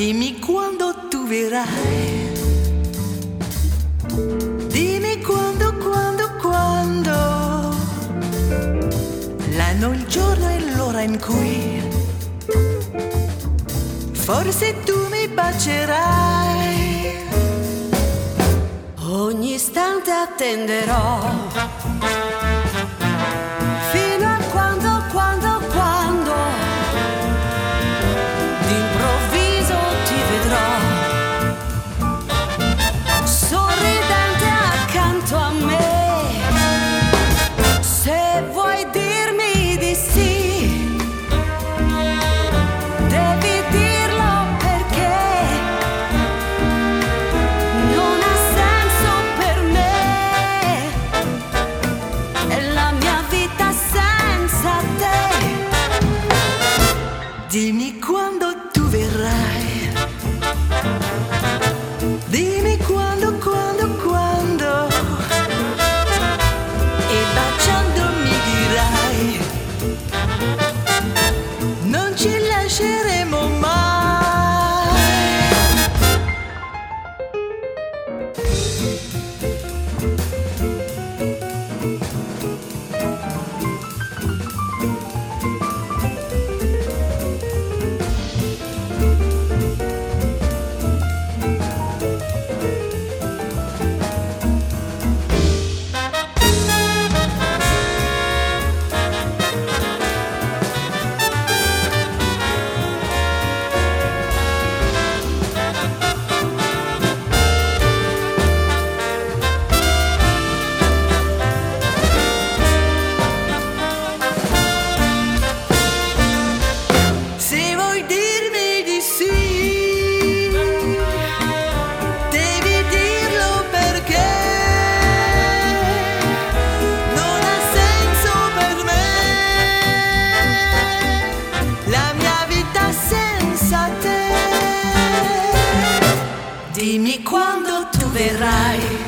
Dimmi quando tu verrai. Dimmi quando, quando, quando. L'anno, il giorno e l'ora in cui. Forse tu mi bacerai. Ogni istante attenderò cresceremo mai. dimmi quando tu verrai.